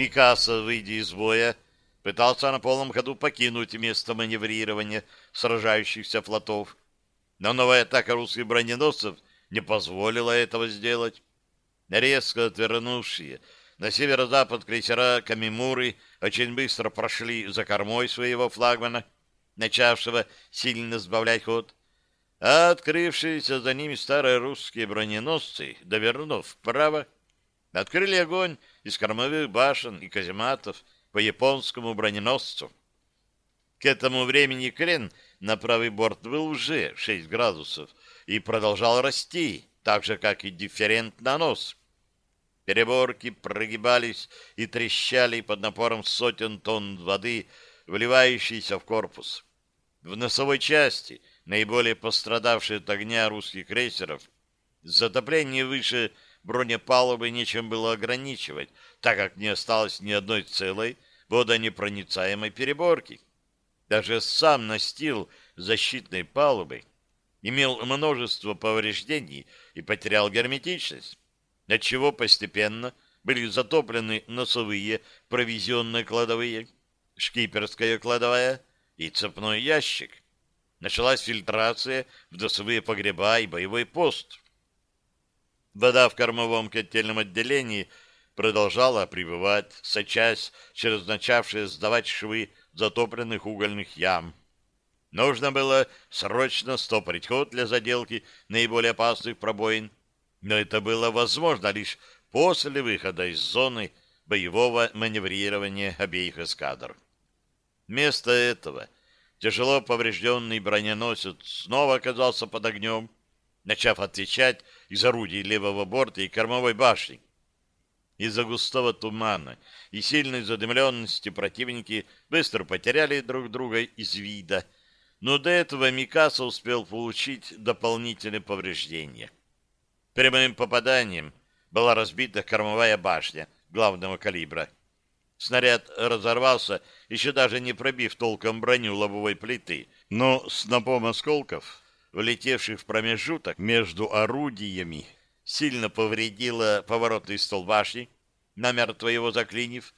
Микаса, выйдя из боя, пытался на полном ходу покинуть место маневрирования сражающихся флотов, но новая атака русских броненосцев не позволила этого сделать. Резко отвернувшие на северо-запад крейсера Камимуры очень быстро прошли за кормой своего флагмана, начавшего сильно сбавлять ход, а открывшиеся за ними старые русские броненосцы, довернув вправо, открыли огонь из кормовых башен и казематов по японскому броненосцу. К этому времени крен на правый борт был уже 6 градусов и продолжал расти, так же, как и дифферент на нос. Переборки прогибались и трещали под напором сотен тонн воды, вливающейся в корпус. В носовой части, наиболее пострадавшей от огня русских крейсеров, затопление выше бронепалубы нечем было ограничивать, так как не осталось ни одной целой водонепроницаемой переборки. Даже сам настил защитной палубы имел множество повреждений и потерял герметичность, отчего постепенно были затоплены носовые провизионные кладовые, шкиперская кладовая и цепной ящик. Началась фильтрация в досовые погреба и боевой пост. Вода в кормовом котельном отделении продолжала прибывать, сочась через начавшие сдавать швы затопленных угольных ям. Нужно было срочно стопорить ход для заделки наиболее опасных пробоин, но это было возможно лишь после выхода из зоны боевого маневрирования обеих эскадр. Вместо этого тяжело поврежденный броненосец снова оказался под огнем, начав отвечать из орудий левого борта и кормовой башни. Из-за густого тумана и сильной задымленности противники быстро потеряли друг друга из вида, но до этого Микаса успел получить дополнительные повреждения. Прямым попаданием была разбита кормовая башня главного калибра. Снаряд разорвался, еще даже не пробив толком броню лобовой плиты, но снопом осколков, влетевших в промежуток между орудиями, сильно повредила поворотный стол башни, намертво его заклинив,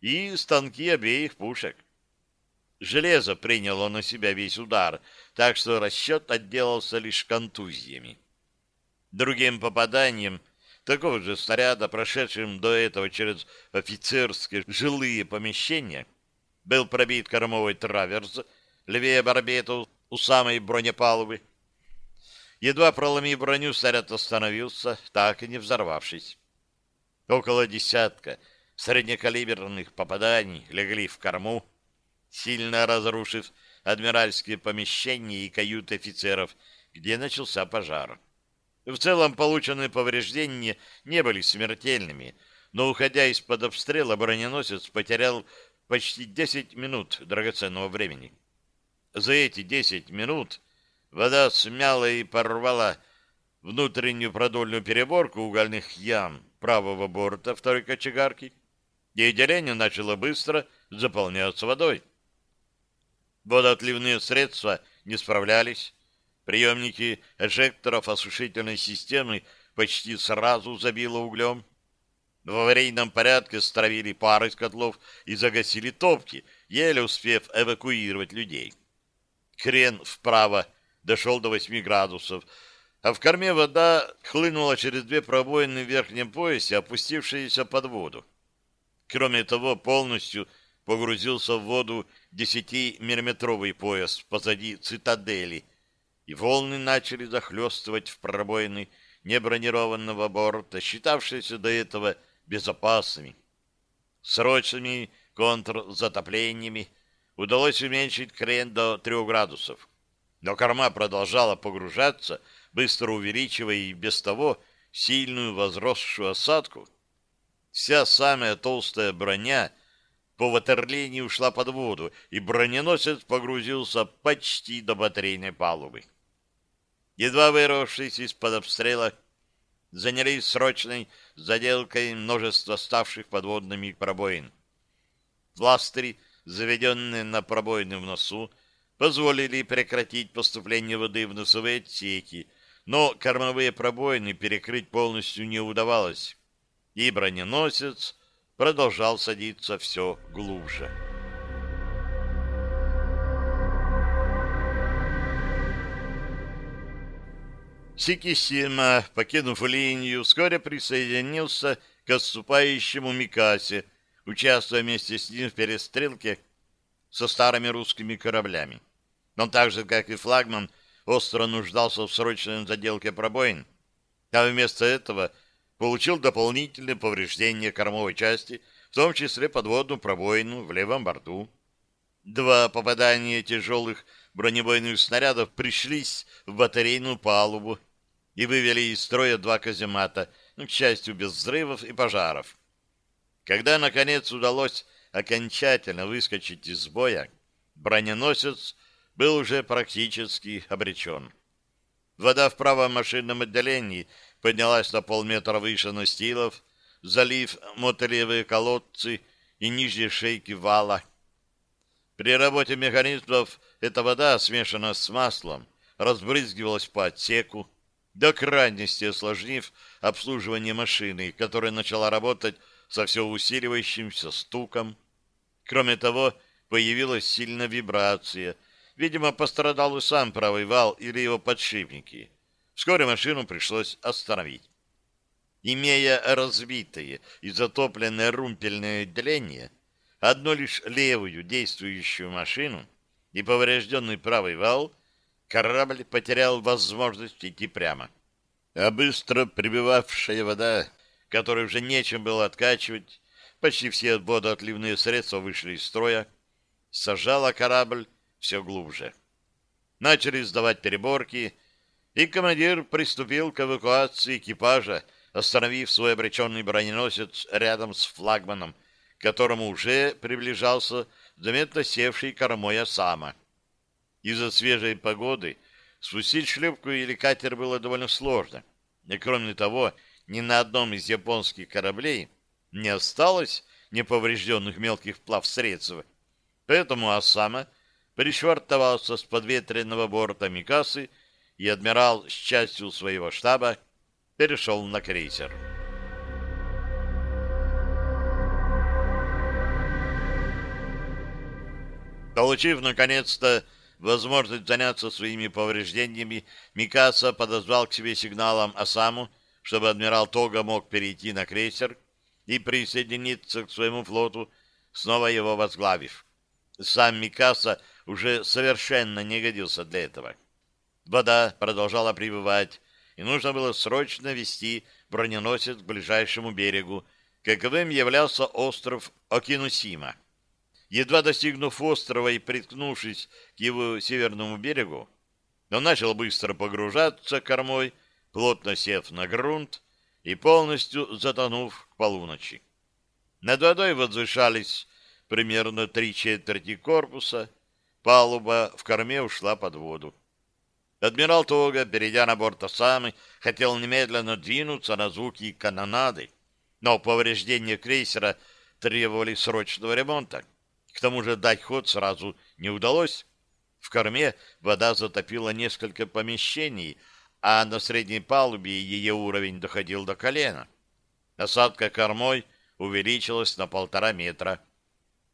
и станки обеих пушек. Железо приняло на себя весь удар, так что расчет отделался лишь контузиями. Другим попаданием такого же снаряда, прошедшим до этого через офицерские жилые помещения, был пробит кормовой траверс левее барбету у самой бронепалубы. Едва проломив броню, снаряд остановился, так и не взорвавшись. Около десятка среднекалиберных попаданий легли в корму, сильно разрушив адмиральские помещения и каюты офицеров, где начался пожар. В целом полученные повреждения не были смертельными, но, уходя из-под обстрела, броненосец потерял почти 10 минут драгоценного времени. За эти 10 минут вода смяла и порвала внутреннюю продольную переборку угольных ям правого борта второй кочегарки, и отделение начало быстро заполняться водой. Водоотливные средства не справлялись, Приемники эжекторов осушительной системы почти сразу забило углем. В аварийном порядке стравили пары из котлов и загасили топки, еле успев эвакуировать людей. Крен вправо дошел до 8 градусов, а в корме вода хлынула через две пробоины в верхнем поясе, опустившиеся под воду. Кроме того, полностью погрузился в воду 10-миллиметровый пояс позади цитадели — и волны начали захлестывать в пробоины небронированного борта, считавшиеся до этого безопасными. Срочными контрзатоплениями удалось уменьшить крен до 3 градусов, но корма продолжала погружаться, быстро увеличивая и без того сильную возросшую осадку. Вся самая толстая броня по ватерлинии ушла под воду, и броненосец погрузился почти до батарейной палубы едва вырвавшись из-под обстрела, занялись срочной заделкой множества ставших подводными пробоин. Пластыри, заведенные на пробоины в носу, позволили прекратить поступление воды в носовые отсеки, но кормовые пробоины перекрыть полностью не удавалось, и броненосец продолжал садиться все глубже. Сикисима, покинув линию, вскоре присоединился к отступающему Микасе, участвуя вместе с ним в перестрелке со старыми русскими кораблями. Он так же, как и флагман, остро нуждался в срочной заделке пробоин, а вместо этого получил дополнительные повреждения кормовой части, в том числе подводную пробоину в левом борту. Два попадания тяжелых бронебойных снарядов пришлись в батарейную палубу и вывели из строя два каземата, ну, к счастью, без взрывов и пожаров. Когда, наконец, удалось окончательно выскочить из боя, броненосец был уже практически обречен. Вода в правом машинном отделении поднялась на полметра выше настилов, залив мотолевые колодцы и нижние шейки вала. При работе механизмов эта вода, смешанная с маслом, разбрызгивалась по отсеку, до крайности осложнив обслуживание машины, которая начала работать со все усиливающимся стуком. Кроме того, появилась сильная вибрация. Видимо, пострадал и сам правый вал или его подшипники. Вскоре машину пришлось остановить. Имея разбитое и затопленное румпельное отделение, одну лишь левую действующую машину и поврежденный правый вал — корабль потерял возможность идти прямо. А быстро прибывавшая вода, которой уже нечем было откачивать, почти все водоотливные средства вышли из строя, сажала корабль все глубже. Начали сдавать переборки, и командир приступил к эвакуации экипажа, остановив свой обреченный броненосец рядом с флагманом, к которому уже приближался заметно севший кормой Осама. Из-за свежей погоды спустить шлюпку или катер было довольно сложно. И кроме того, ни на одном из японских кораблей не осталось неповрежденных мелких плавсредств. Поэтому Осама пришвартовался с подветренного борта Микасы, и адмирал с частью своего штаба перешел на крейсер. Получив, наконец-то, возможность заняться своими повреждениями, Микаса подозвал к себе сигналом Осаму, чтобы адмирал Тога мог перейти на крейсер и присоединиться к своему флоту, снова его возглавив. Сам Микаса уже совершенно не годился для этого. Вода продолжала прибывать, и нужно было срочно вести броненосец к ближайшему берегу, каковым являлся остров Окинусима. Едва достигнув острова и приткнувшись к его северному берегу, он начал быстро погружаться кормой, плотно сев на грунт и полностью затонув к полуночи. Над водой возвышались примерно три четверти корпуса, палуба в корме ушла под воду. Адмирал Тога, перейдя на борт Осамы, хотел немедленно двинуться на звуки канонады, но повреждения крейсера требовали срочного ремонта. К тому же дать ход сразу не удалось. В корме вода затопила несколько помещений, а на средней палубе ее уровень доходил до колена. Осадка кормой увеличилась на полтора метра.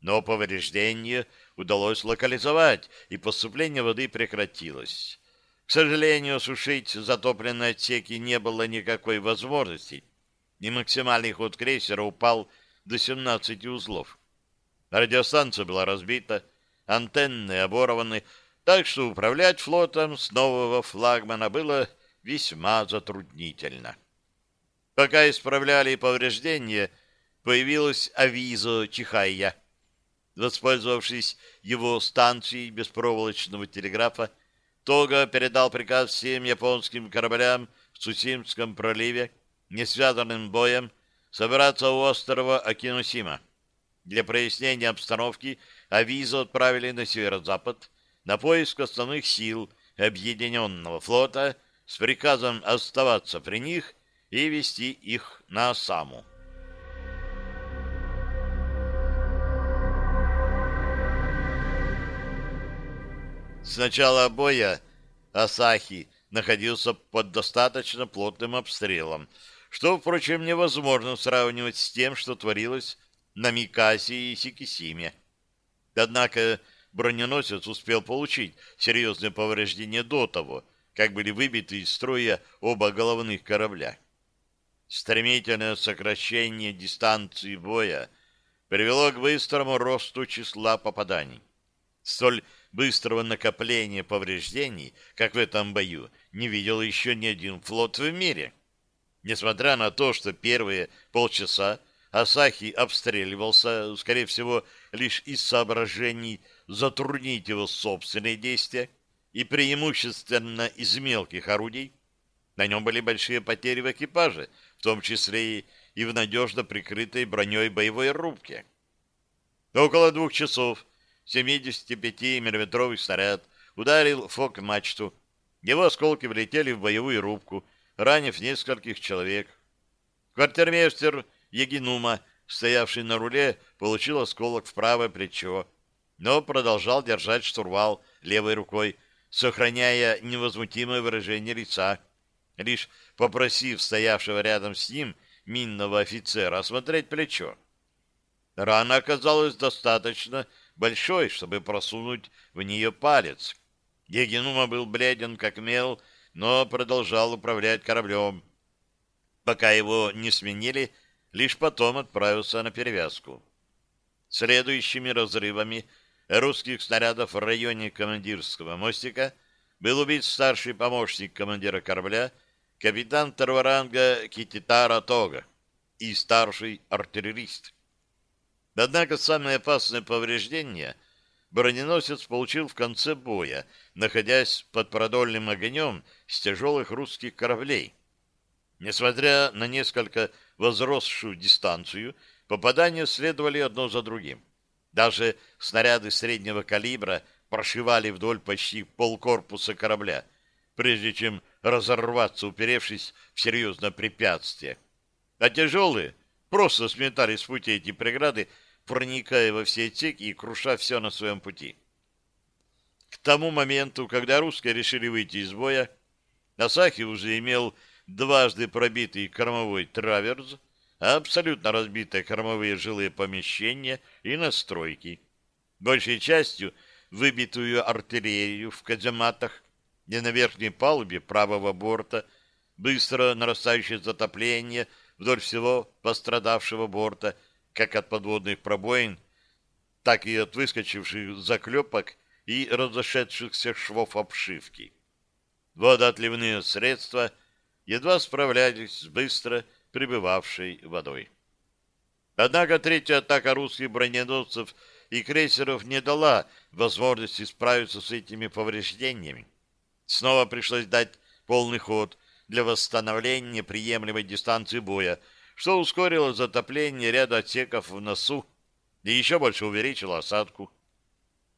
Но повреждение удалось локализовать, и поступление воды прекратилось. К сожалению, сушить затопленные отсеки не было никакой возможности, и максимальный ход крейсера упал до 17 узлов. Радиостанция была разбита, антенны оборваны, так что управлять флотом с нового флагмана было весьма затруднительно. Пока исправляли повреждения, появилась авизо Чихайя. Воспользовавшись его станцией беспроволочного телеграфа, Тога передал приказ всем японским кораблям в Цусимском проливе, не связанным боем, собраться у острова Акинусима. Для прояснения обстановки авизу отправили на северо-запад на поиск основных сил Объединенного флота с приказом оставаться при них и вести их на Саму. С начала боя Асахи находился под достаточно плотным обстрелом, что, впрочем, невозможно сравнивать с тем, что творилось на Микасе и Сикисиме. Однако броненосец успел получить серьезные повреждения до того, как были выбиты из строя оба головных корабля. Стремительное сокращение дистанции боя привело к быстрому росту числа попаданий. Столь быстрого накопления повреждений, как в этом бою, не видел еще ни один флот в мире. Несмотря на то, что первые полчаса Асахи обстреливался, скорее всего, лишь из соображений затруднить его собственные действия и преимущественно из мелких орудий, на нем были большие потери в экипаже, в том числе и в надежно прикрытой броней боевой рубке. Около двух часов 75-миллиметровый снаряд ударил фок-мачту. Его осколки влетели в боевую рубку, ранив нескольких человек. Квартирмейстер Егинума, стоявший на руле, получил осколок в правое плечо, но продолжал держать штурвал левой рукой, сохраняя невозмутимое выражение лица, лишь попросив стоявшего рядом с ним минного офицера осмотреть плечо. Рана оказалась достаточно большой, чтобы просунуть в нее палец. Егинума был бледен, как мел, но продолжал управлять кораблем. Пока его не сменили, лишь потом отправился на перевязку. Следующими разрывами русских снарядов в районе командирского мостика был убит старший помощник командира корабля, капитан второго ранга Кититара Тога и старший артиллерист. Однако самое опасное повреждение броненосец получил в конце боя, находясь под продольным огнем с тяжелых русских кораблей. Несмотря на несколько возросшую дистанцию, попадания следовали одно за другим. Даже снаряды среднего калибра прошивали вдоль почти полкорпуса корабля, прежде чем разорваться, уперевшись в серьезное препятствие. А тяжелые просто сметали с пути эти преграды, проникая во все отсеки и круша все на своем пути. К тому моменту, когда русские решили выйти из боя, Асахи уже имел дважды пробитый кормовой траверс, абсолютно разбитые кормовые жилые помещения и настройки. Большей частью выбитую артиллерию в казематах и на верхней палубе правого борта, быстро нарастающее затопление вдоль всего пострадавшего борта, как от подводных пробоин, так и от выскочивших заклепок и разошедшихся швов обшивки. Водоотливные средства едва справлялись с быстро прибывавшей водой. Однако третья атака русских броненосцев и крейсеров не дала возможности справиться с этими повреждениями. Снова пришлось дать полный ход для восстановления приемлемой дистанции боя, что ускорило затопление ряда отсеков в носу и еще больше увеличило осадку.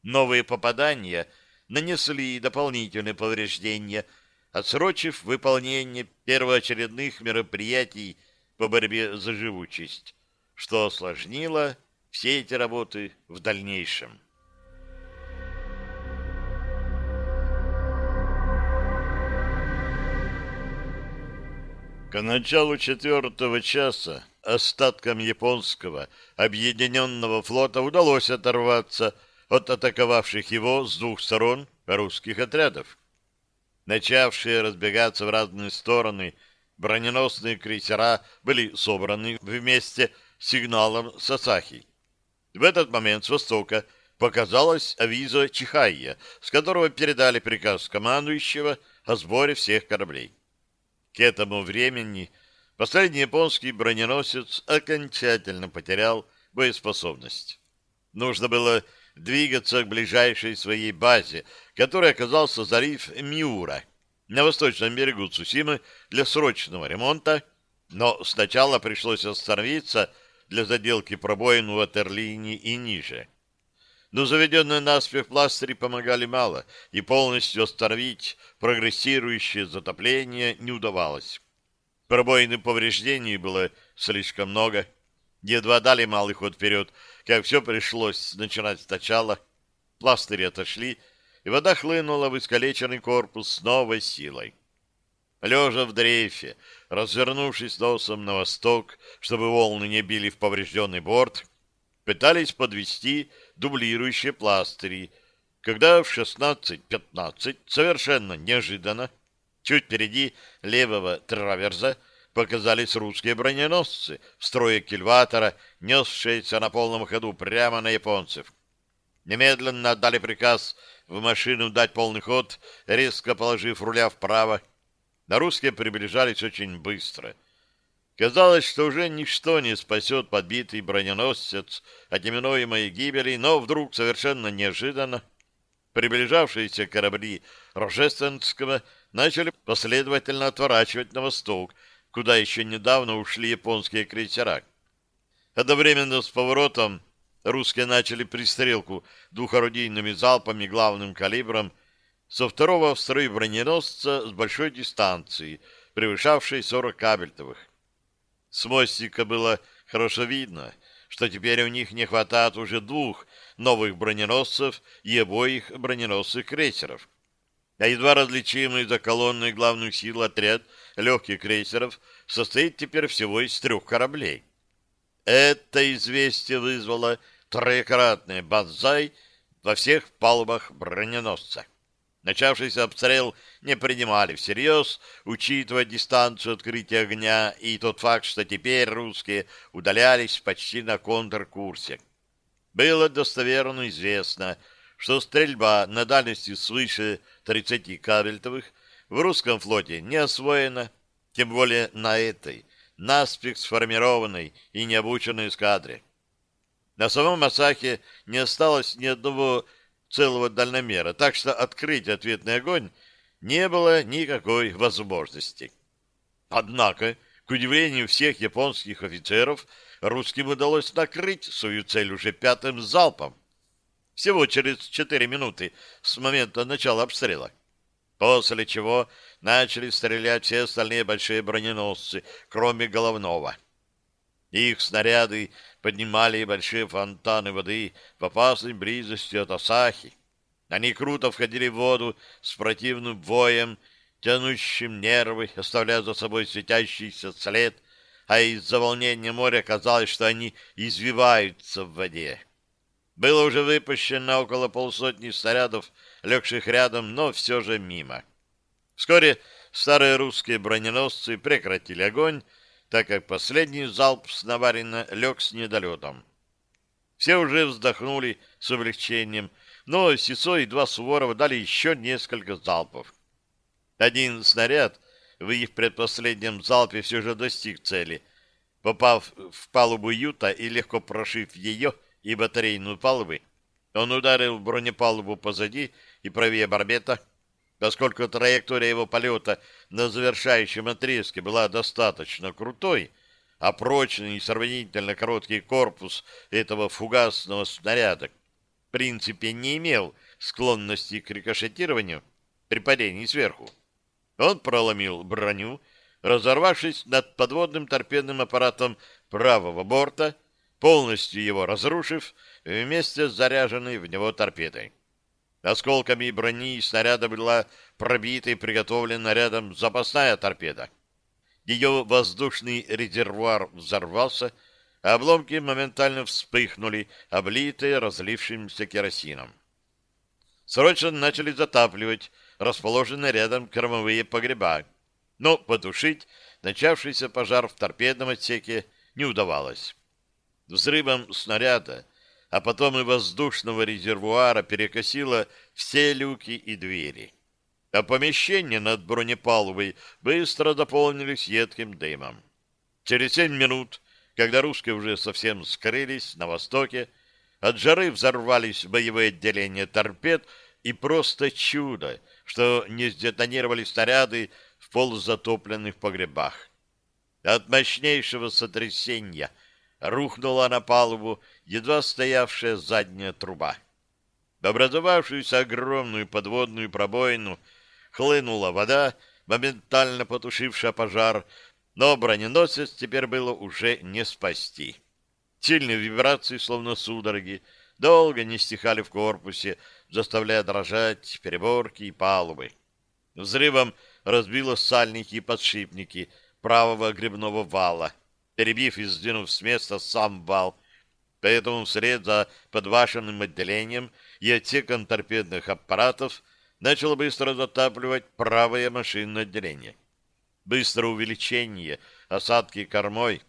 Новые попадания нанесли дополнительные повреждения – отсрочив выполнение первоочередных мероприятий по борьбе за живучесть, что осложнило все эти работы в дальнейшем. К началу четвертого часа остаткам японского объединенного флота удалось оторваться от атаковавших его с двух сторон русских отрядов начавшие разбегаться в разные стороны, броненосные крейсера были собраны вместе с сигналом Сасахи. В этот момент с востока показалась авиза Чихайя, с которого передали приказ командующего о сборе всех кораблей. К этому времени последний японский броненосец окончательно потерял боеспособность. Нужно было двигаться к ближайшей своей базе, которой оказался залив Миура на восточном берегу Цусимы для срочного ремонта, но сначала пришлось остановиться для заделки пробоин в ватерлинии и ниже. Но заведенные наспех пластыри помогали мало, и полностью остановить прогрессирующее затопление не удавалось. Пробоин и повреждений было слишком много. Едва дали малый ход вперед, как все пришлось начинать сначала. Пластыри отошли, и вода хлынула в искалеченный корпус с новой силой. Лежа в дрейфе, развернувшись носом на восток, чтобы волны не били в поврежденный борт, пытались подвести дублирующие пластыри, когда в 16.15 совершенно неожиданно чуть впереди левого траверза показались русские броненосцы в строе кильватора, несшиеся на полном ходу прямо на японцев. Немедленно отдали приказ в машину дать полный ход, резко положив руля вправо. На русские приближались очень быстро. Казалось, что уже ничто не спасет подбитый броненосец от неминуемой гибели, но вдруг совершенно неожиданно приближавшиеся корабли Рожественского начали последовательно отворачивать на восток, куда еще недавно ушли японские крейсера. Одновременно с поворотом русские начали пристрелку двухорудийными залпами главным калибром со второго в строй броненосца с большой дистанции, превышавшей 40 кабельтовых. С мостика было хорошо видно, что теперь у них не хватает уже двух новых броненосцев и обоих броненосцев крейсеров а едва различимый за колонной главных сил отряд легких крейсеров состоит теперь всего из трех кораблей. Это известие вызвало троекратный банзай во всех палубах броненосца. Начавшийся обстрел не принимали всерьез, учитывая дистанцию открытия огня и тот факт, что теперь русские удалялись почти на контркурсе. Было достоверно известно, что стрельба на дальности свыше 30 кабельтовых в русском флоте не освоена, тем более на этой, наспех сформированной и необученной эскадре. На самом Асахе не осталось ни одного целого дальномера, так что открыть ответный огонь не было никакой возможности. Однако, к удивлению всех японских офицеров, русским удалось накрыть свою цель уже пятым залпом всего через четыре минуты с момента начала обстрела. После чего начали стрелять все остальные большие броненосцы, кроме головного. Их снаряды поднимали большие фонтаны воды в опасной близости от Асахи. Они круто входили в воду с противным воем, тянущим нервы, оставляя за собой светящийся след, а из-за волнения моря казалось, что они извиваются в воде. Было уже выпущено около полсотни снарядов, легших рядом, но все же мимо. Вскоре старые русские броненосцы прекратили огонь, так как последний залп с Наварина лег с недолетом. Все уже вздохнули с облегчением, но Сисо и два Суворова дали еще несколько залпов. Один снаряд в их предпоследнем залпе все же достиг цели. Попав в палубу Юта и легко прошив ее, и батарейную палубы, он ударил бронепалубу позади и правее барбета. Поскольку траектория его полета на завершающем отрезке была достаточно крутой, а прочный и сравнительно короткий корпус этого фугасного снаряда в принципе не имел склонности к рикошетированию при падении сверху. Он проломил броню, разорвавшись над подводным торпедным аппаратом правого борта полностью его разрушив вместе с заряженной в него торпедой. Осколками брони и снаряда была пробита и приготовлена рядом запасная торпеда. Ее воздушный резервуар взорвался, а обломки моментально вспыхнули, облитые разлившимся керосином. Срочно начали затапливать расположенные рядом кормовые погреба, но потушить начавшийся пожар в торпедном отсеке не удавалось. Взрывом снаряда, а потом и воздушного резервуара перекосило все люки и двери. А помещения над бронепалубой быстро дополнились едким дымом. Через семь минут, когда русские уже совсем скрылись на востоке, от жары взорвались боевые отделения торпед, и просто чудо, что не сдетонировали снаряды в полузатопленных погребах. От мощнейшего сотрясения — рухнула на палубу едва стоявшая задняя труба. В образовавшуюся огромную подводную пробоину хлынула вода, моментально потушившая пожар, но броненосец теперь было уже не спасти. Сильные вибрации, словно судороги, долго не стихали в корпусе, заставляя дрожать переборки и палубы. Взрывом разбило сальники и подшипники правого грибного вала — перебив и сдвинув с места сам вал. поэтому вслед за подвашенным отделением и отсеком торпедных аппаратов начало быстро затапливать правое машинное отделение. Быстрое увеличение осадки кормой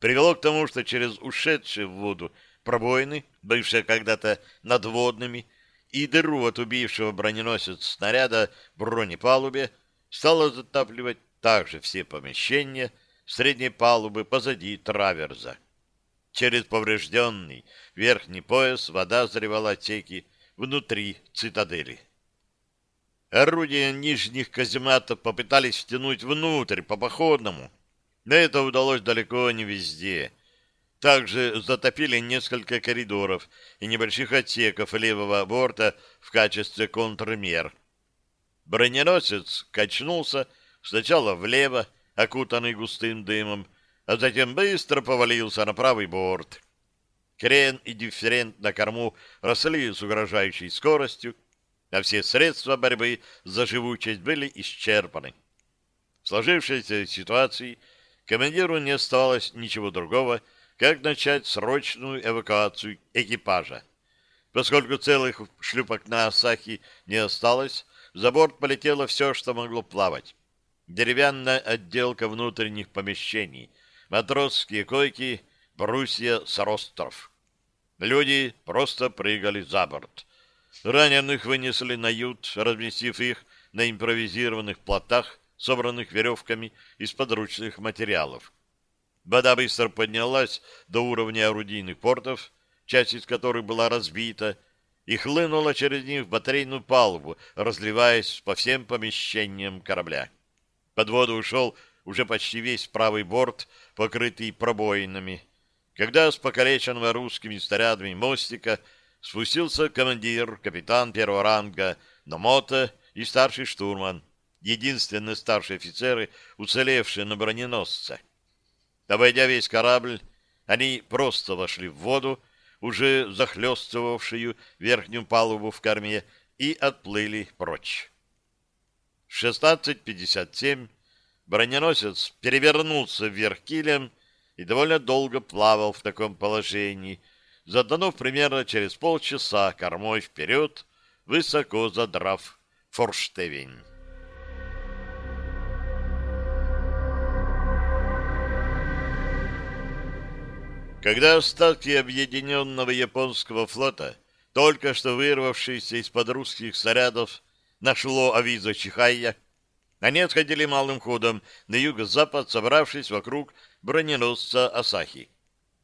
привело к тому, что через ушедшие в воду пробоины, бывшие когда-то надводными, и дыру от убившего броненосец снаряда бронепалубе, стало затапливать также все помещения средней палубы позади траверза. Через поврежденный верхний пояс вода заливала отсеки внутри цитадели. Орудия нижних казематов попытались втянуть внутрь по походному, но это удалось далеко не везде. Также затопили несколько коридоров и небольших отсеков левого борта в качестве контрмер. Броненосец качнулся сначала влево, окутанный густым дымом, а затем быстро повалился на правый борт. Крен и дифферент на корму росли с угрожающей скоростью, а все средства борьбы за живучесть были исчерпаны. В сложившейся ситуации командиру не осталось ничего другого, как начать срочную эвакуацию экипажа. Поскольку целых шлюпок на Асахи не осталось, за борт полетело все, что могло плавать. Деревянная отделка внутренних помещений, матросские койки, брусья с ростров. Люди просто прыгали за борт. Раненых вынесли на ют, разместив их на импровизированных плотах, собранных веревками из подручных материалов. Вода быстро поднялась до уровня орудийных портов, часть из которых была разбита, и хлынула через них в батарейную палубу, разливаясь по всем помещениям корабля. Под воду ушел уже почти весь правый борт, покрытый пробоинами. Когда с покалеченного русскими снарядами мостика спустился командир, капитан первого ранга Номота и старший штурман, единственные старшие офицеры, уцелевшие на броненосце. Обойдя весь корабль, они просто вошли в воду, уже захлестывавшую верхнюю палубу в корме, и отплыли прочь. В 16.57 броненосец перевернулся вверх килем и довольно долго плавал в таком положении, заданув примерно через полчаса кормой вперед, высоко задрав форштевень. Когда остатки объединенного японского флота, только что вырвавшиеся из-под русских снарядов, нашло авизо Чихайя, они отходили малым ходом на юго-запад, собравшись вокруг броненосца Асахи.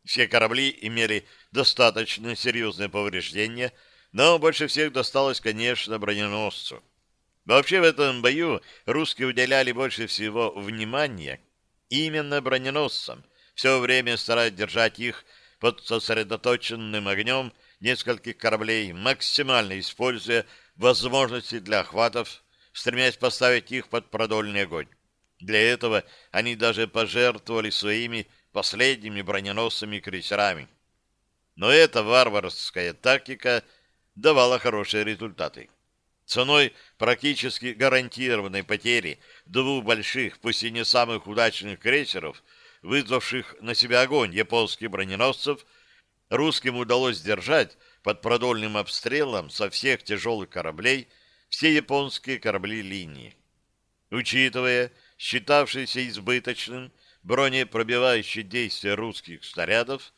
Все корабли имели достаточно серьезные повреждения, но больше всех досталось, конечно, броненосцу. Вообще в этом бою русские уделяли больше всего внимания именно броненосцам — все время стараясь держать их под сосредоточенным огнем нескольких кораблей, максимально используя возможности для охватов, стремясь поставить их под продольный огонь. Для этого они даже пожертвовали своими последними броненосными крейсерами. Но эта варварская тактика давала хорошие результаты. Ценой практически гарантированной потери двух больших, пусть и не самых удачных крейсеров – вызвавших на себя огонь японских броненосцев, русским удалось держать под продольным обстрелом со всех тяжелых кораблей все японские корабли линии. Учитывая считавшееся избыточным бронепробивающее действие русских снарядов,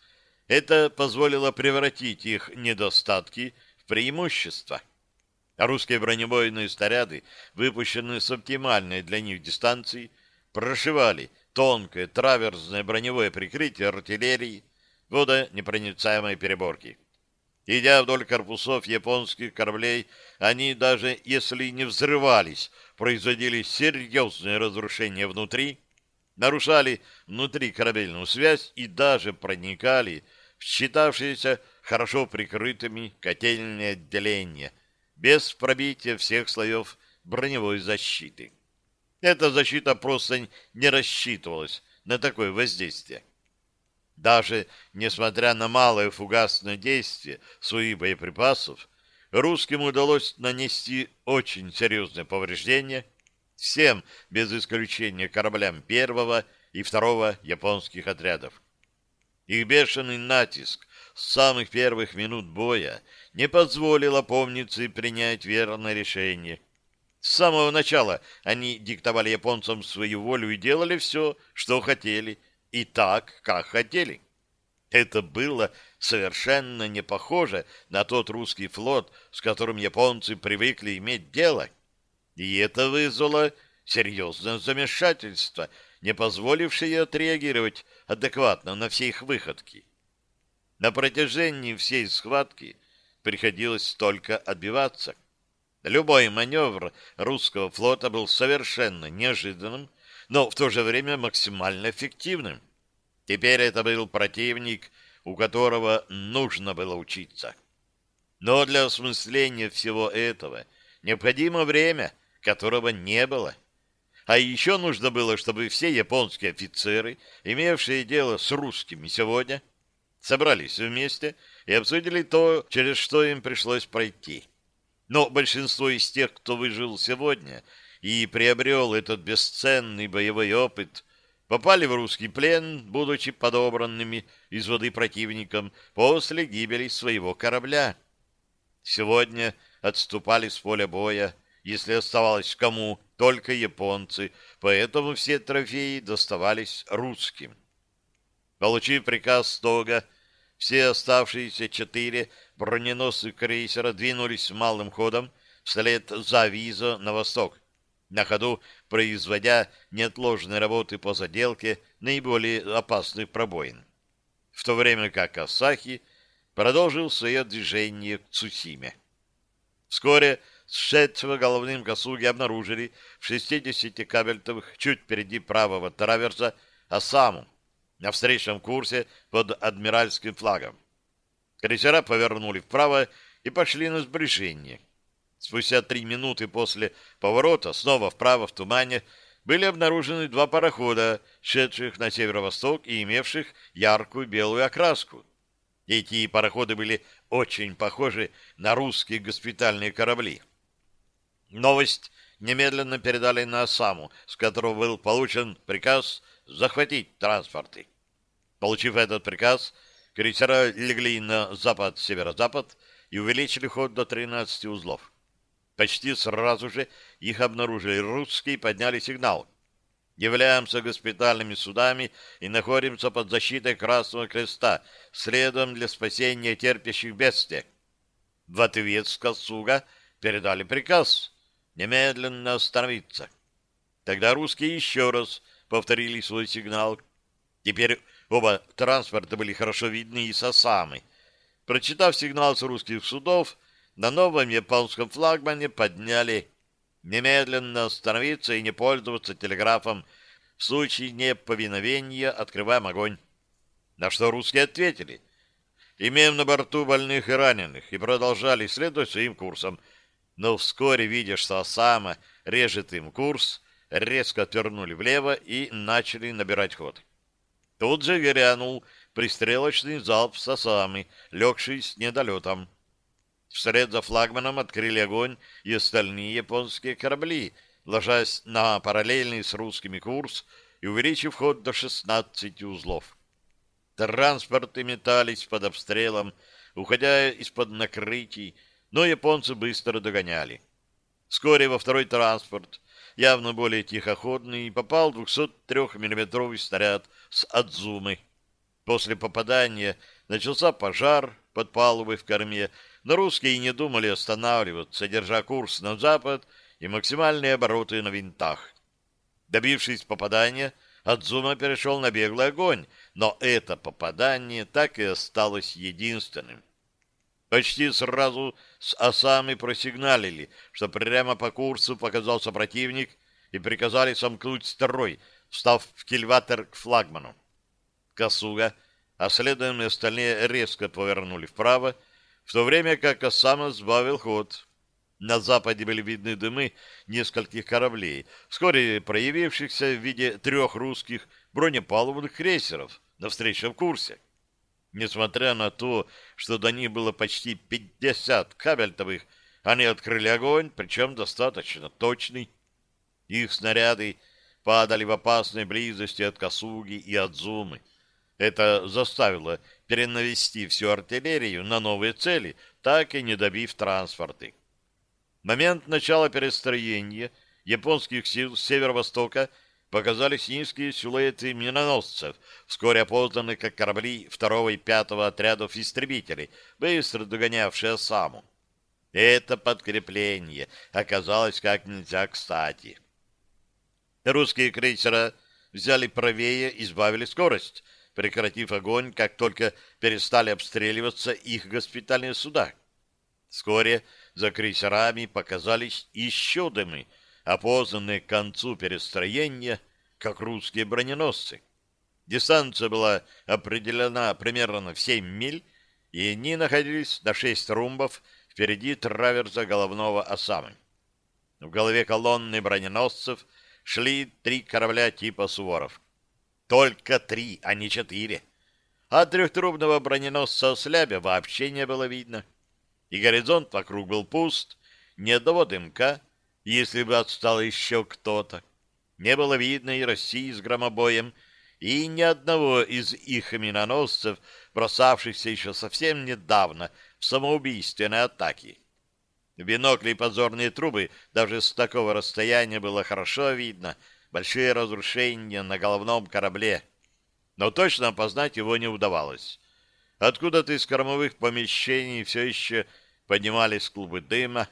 это позволило превратить их недостатки в преимущество. А русские бронебойные снаряды, выпущенные с оптимальной для них дистанции, прошивали тонкое траверсное броневое прикрытие артиллерии, водонепроницаемой переборки. Идя вдоль корпусов японских кораблей, они даже если не взрывались, производили серьезные разрушения внутри, нарушали внутри корабельную связь и даже проникали в считавшиеся хорошо прикрытыми котельные отделения, без пробития всех слоев броневой защиты. Эта защита просто не рассчитывалась на такое воздействие. Даже несмотря на малое фугасное действие своих боеприпасов, русским удалось нанести очень серьезное повреждение всем, без исключения кораблям первого и второго японских отрядов. Их бешеный натиск с самых первых минут боя не позволил опомниться и принять верное решение. С самого начала они диктовали японцам свою волю и делали все, что хотели, и так, как хотели. Это было совершенно не похоже на тот русский флот, с которым японцы привыкли иметь дело. И это вызвало серьезное замешательство, не позволившее отреагировать адекватно на все их выходки. На протяжении всей схватки приходилось только отбиваться. Любой маневр русского флота был совершенно неожиданным, но в то же время максимально эффективным. Теперь это был противник, у которого нужно было учиться. Но для осмысления всего этого необходимо время, которого не было. А еще нужно было, чтобы все японские офицеры, имевшие дело с русскими сегодня, собрались вместе и обсудили то, через что им пришлось пройти. Но большинство из тех, кто выжил сегодня и приобрел этот бесценный боевой опыт, попали в русский плен, будучи подобранными из воды противником после гибели своего корабля. Сегодня отступали с поля боя, если оставалось кому, только японцы, поэтому все трофеи доставались русским. Получив приказ Стога, все оставшиеся четыре броненосцы крейсера двинулись малым ходом вслед за Визо на восток, на ходу производя неотложные работы по заделке наиболее опасных пробоин. В то время как Асахи продолжил свое движение к Цусиме. Вскоре сшедшего головным косуги обнаружили в 60 кабельтовых чуть впереди правого траверса Асаму на встречном курсе под адмиральским флагом. Крейсера повернули вправо и пошли на сближение. Спустя три минуты после поворота, снова вправо в тумане, были обнаружены два парохода, шедших на северо-восток и имевших яркую белую окраску. Эти пароходы были очень похожи на русские госпитальные корабли. Новость немедленно передали на Осаму, с которого был получен приказ захватить транспорты. Получив этот приказ, крейсера легли на запад-северо-запад и увеличили ход до 13 узлов. Почти сразу же их обнаружили русские и подняли сигнал. Являемся госпитальными судами и находимся под защитой Красного Креста, следом для спасения терпящих бедствия. В ответ с Косуга передали приказ немедленно остановиться. Тогда русские еще раз повторили свой сигнал. Теперь оба транспорта были хорошо видны и сосамы. Прочитав сигнал с русских судов, на новом японском флагмане подняли немедленно остановиться и не пользоваться телеграфом. В случае неповиновения открываем огонь. На что русские ответили. Имеем на борту больных и раненых и продолжали следовать своим курсом. Но вскоре, видя, что Осама режет им курс, резко отвернули влево и начали набирать ход. Тут же грянул пристрелочный залп с Осамы, легший с недолетом. Вслед за флагманом открыли огонь и остальные японские корабли, ложась на параллельный с русскими курс и увеличив ход до 16 узлов. Транспорты метались под обстрелом, уходя из-под накрытий, но японцы быстро догоняли. Вскоре во второй транспорт, явно более тихоходный, попал 203 миллиметровый снаряд с Адзумы. После попадания начался пожар под палубой в корме, но русские не думали останавливаться, держа курс на запад и максимальные обороты на винтах. Добившись попадания, Адзума перешел на беглый огонь, но это попадание так и осталось единственным. Почти сразу с осами просигналили, что прямо по курсу показался противник, и приказали сомкнуть строй, встав в кильватер к флагману. Косуга, а следом и остальные резко повернули вправо, в то время как Осама сбавил ход. На западе были видны дымы нескольких кораблей, вскоре проявившихся в виде трех русских бронепалубных крейсеров на встречном курсе. Несмотря на то, что до них было почти 50 кабельтовых, они открыли огонь, причем достаточно точный. Их снаряды падали в опасной близости от Косуги и от Зумы. Это заставило перенавести всю артиллерию на новые цели, так и не добив транспорты. Момент начала перестроения японских сил с северо-востока показались низкие силуэты миноносцев, вскоре опознаны как корабли второго и пятого отрядов истребителей, быстро догонявшие Осаму. Это подкрепление оказалось как нельзя кстати. Русские крейсера взяли правее и сбавили скорость, прекратив огонь, как только перестали обстреливаться их госпитальные суда. Вскоре за крейсерами показались еще дымы, опознанные к концу перестроения, как русские броненосцы. Дистанция была определена примерно в 7 миль, и они находились на 6 румбов впереди траверза головного осамы. В голове колонны броненосцев шли три корабля типа «Суворов». Только три, а не четыре. А трехтрубного броненосца «Слябя» вообще не было видно. И горизонт вокруг был пуст, ни одного дымка, если бы отстал еще кто-то. Не было видно и России с громобоем, и ни одного из их миноносцев, бросавшихся еще совсем недавно в самоубийственной атаке. В и подзорные трубы даже с такого расстояния было хорошо видно — большие разрушения на головном корабле, но точно опознать его не удавалось. Откуда-то из кормовых помещений все еще поднимались клубы дыма,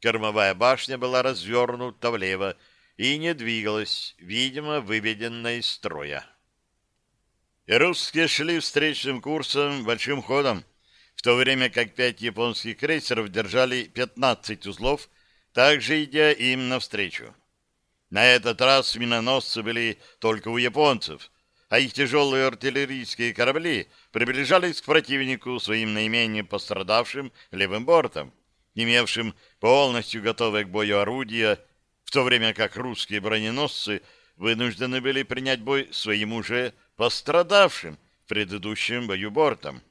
кормовая башня была развернута влево и не двигалась, видимо, выведенная из строя. И русские шли встречным курсом большим ходом, в то время как пять японских крейсеров держали 15 узлов, также идя им навстречу. На этот раз миноносцы были только у японцев, а их тяжелые артиллерийские корабли приближались к противнику своим наименее пострадавшим левым бортом, имевшим полностью готовые к бою орудия, в то время как русские броненосцы вынуждены были принять бой своим уже пострадавшим в предыдущем бою бортом.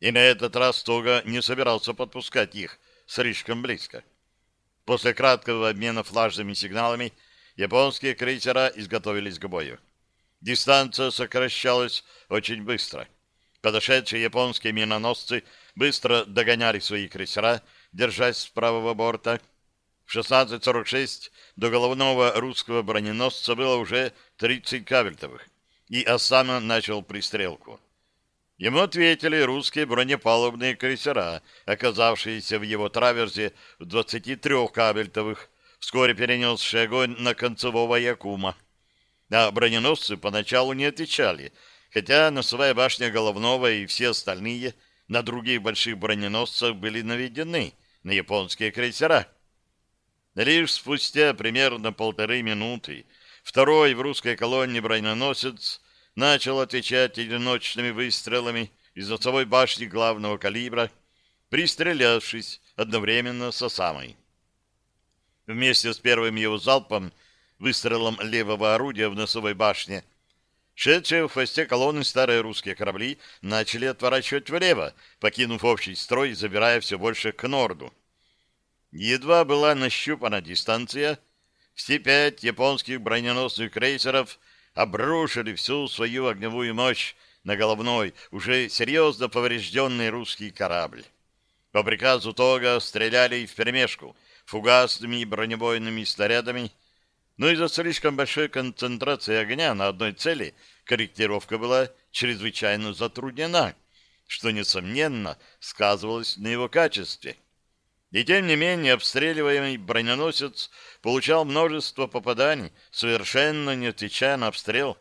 И на этот раз Тога не собирался подпускать их слишком близко. После краткого обмена флажными сигналами японские крейсера изготовились к бою. Дистанция сокращалась очень быстро. Подошедшие японские миноносцы быстро догоняли свои крейсера, держась с правого борта. В 16.46 до головного русского броненосца было уже 30 кабельтовых, и Осама начал пристрелку. Ему ответили русские бронепалубные крейсера, оказавшиеся в его траверзе в 23 кабельтовых, вскоре перенесший огонь на концевого Якума. А броненосцы поначалу не отвечали, хотя носовая башня головного и все остальные на других больших броненосцах были наведены на японские крейсера. Лишь спустя примерно полторы минуты второй в русской колонне броненосец начал отвечать одиночными выстрелами из носовой башни главного калибра, пристрелявшись одновременно со самой. Вместе с первым его залпом, выстрелом левого орудия в носовой башне, шедшие в хвосте колонны старые русские корабли начали отворачивать влево, покинув общий строй забирая все больше к норду. Едва была нащупана дистанция, все пять японских броненосных крейсеров обрушили всю свою огневую мощь на головной, уже серьезно поврежденный русский корабль. По приказу Тога стреляли вперемешку — фугасными бронебойными снарядами, но из-за слишком большой концентрации огня на одной цели корректировка была чрезвычайно затруднена, что, несомненно, сказывалось на его качестве. И тем не менее обстреливаемый броненосец получал множество попаданий, совершенно не отвечая на обстрел,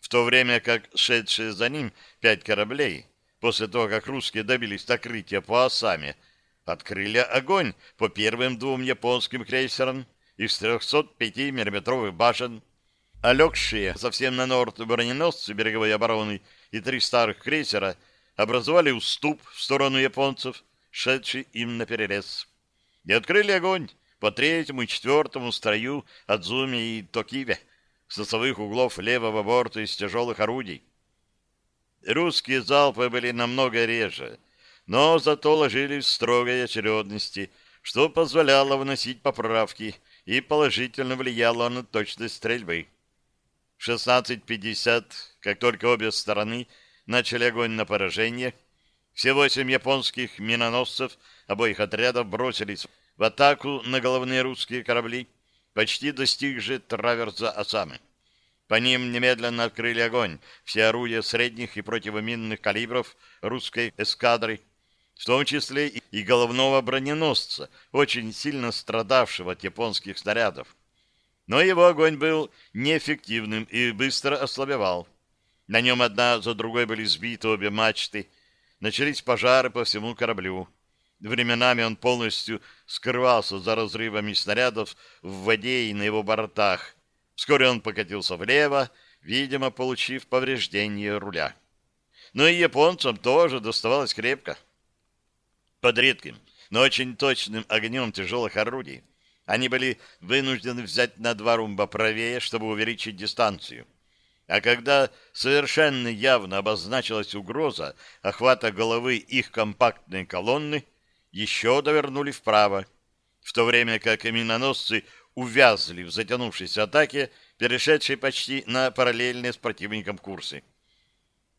в то время как шедшие за ним пять кораблей, после того, как русские добились накрытия по осаме, открыли огонь по первым двум японским крейсерам из 305 миллиметровых башен, а легшие совсем на норд броненосцы береговой обороны и три старых крейсера образовали уступ в сторону японцев, шедший им на перерез, и открыли огонь по третьему и четвертому строю Адзуми и Токиве с носовых углов левого борта из тяжелых орудий. Русские залпы были намного реже, но зато ложились в строгой очередности, что позволяло вносить поправки и положительно влияло на точность стрельбы. В 16.50, как только обе стороны начали огонь на поражение, все восемь японских миноносцев обоих отрядов бросились в атаку на головные русские корабли, почти достигшие траверза Осамы. По ним немедленно открыли огонь все орудия средних и противоминных калибров русской эскадры, в том числе и головного броненосца, очень сильно страдавшего от японских снарядов. Но его огонь был неэффективным и быстро ослабевал. На нем одна за другой были сбиты обе мачты, начались пожары по всему кораблю. Временами он полностью скрывался за разрывами снарядов в воде и на его бортах. Вскоре он покатился влево, видимо, получив повреждение руля. Но и японцам тоже доставалось крепко. Под редким, но очень точным огнем тяжелых орудий они были вынуждены взять на два румба правее, чтобы увеличить дистанцию. А когда совершенно явно обозначилась угроза охвата головы их компактной колонны, еще довернули вправо, в то время как миноносцы увязли в затянувшейся атаке, перешедшей почти на параллельные с противником курсы.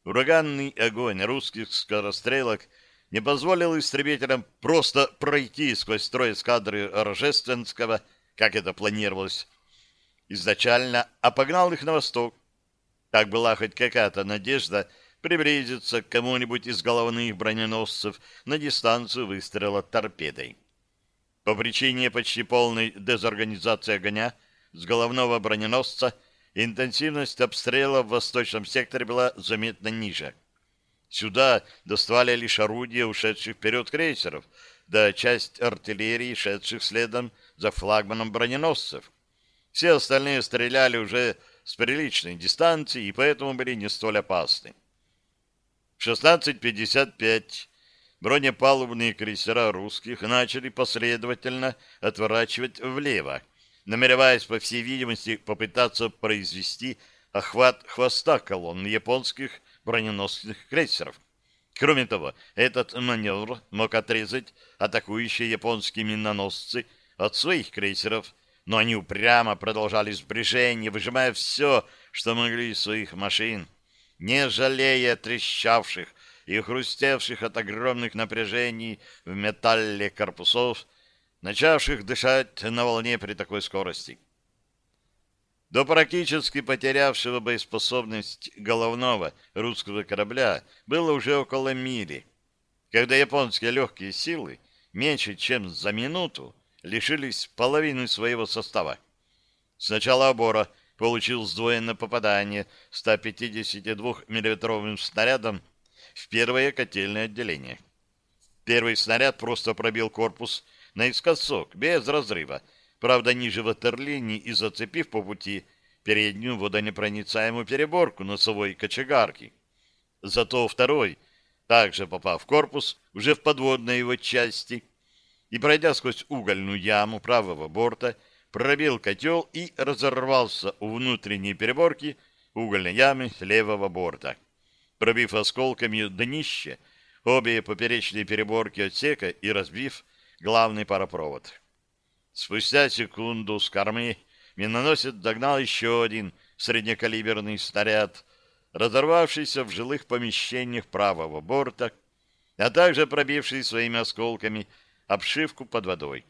Ураганный огонь русских скорострелок не позволил истребителям просто пройти сквозь строй эскадры Рожественского, как это планировалось изначально, а погнал их на восток. Так была хоть какая-то надежда приблизиться к кому-нибудь из головных броненосцев на дистанцию выстрела торпедой. По причине почти полной дезорганизации огня с головного броненосца интенсивность обстрела в восточном секторе была заметно ниже. Сюда доставали лишь орудия ушедших вперед крейсеров, да часть артиллерии, шедших следом за флагманом броненосцев. Все остальные стреляли уже с приличной дистанции и поэтому были не столь опасны. В 16.55 бронепалубные крейсера русских начали последовательно отворачивать влево, намереваясь, по всей видимости, попытаться произвести охват хвоста колонн японских броненосных крейсеров. Кроме того, этот маневр мог отрезать атакующие японские миноносцы от своих крейсеров, но они упрямо продолжали сближение, выжимая все, что могли из своих машин, не жалея трещавших и хрустевших от огромных напряжений в металле корпусов, начавших дышать на волне при такой скорости. До практически потерявшего боеспособность головного русского корабля было уже около мили, когда японские легкие силы меньше чем за минуту лишились половины своего состава. С начала обора получил сдвоенное попадание 152 миллиметровым снарядом в первое котельное отделение. Первый снаряд просто пробил корпус наискосок, без разрыва, правда, ниже ватерлинии и зацепив по пути переднюю водонепроницаемую переборку носовой кочегарки. Зато второй, также попав в корпус, уже в подводной его части, и, пройдя сквозь угольную яму правого борта, пробил котел и разорвался у внутренней переборки угольной ямы левого борта. Пробив осколками днище, обе поперечные переборки отсека и разбив главный паропровод. Спустя секунду с кормы миноносец догнал еще один среднекалиберный снаряд, разорвавшийся в жилых помещениях правого борта, а также пробивший своими осколками обшивку под водой.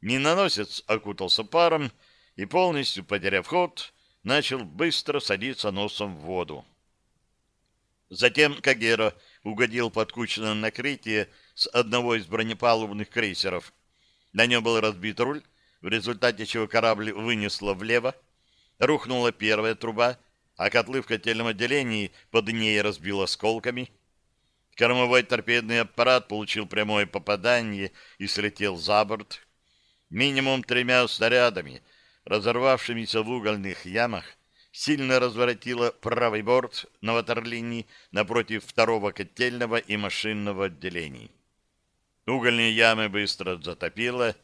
Миноносец окутался паром и, полностью потеряв ход, начал быстро садиться носом в воду. Затем Кагера угодил под кучное накрытие с одного из бронепалубных крейсеров. На нем был разбит руль, в результате чего корабль вынесло влево, рухнула первая труба, а котлы в котельном отделении под ней разбил осколками. Кормовой торпедный аппарат получил прямое попадание и слетел за борт. Минимум тремя снарядами, разорвавшимися в угольных ямах, сильно разворотило правый борт на ватерлинии напротив второго котельного и машинного отделений. Угольные ямы быстро затопило,